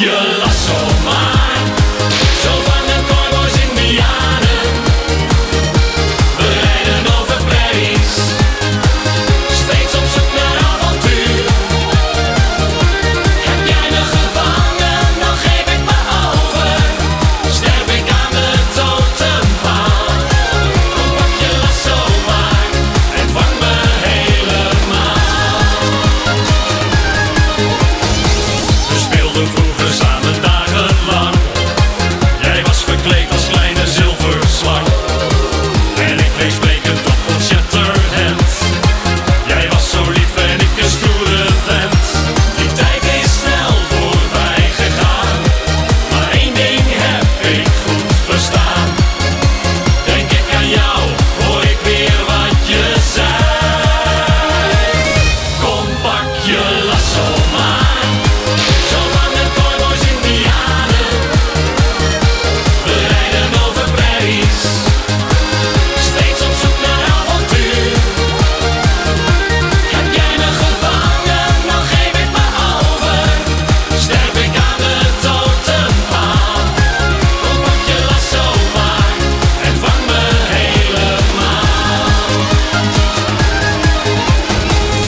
Yeah. They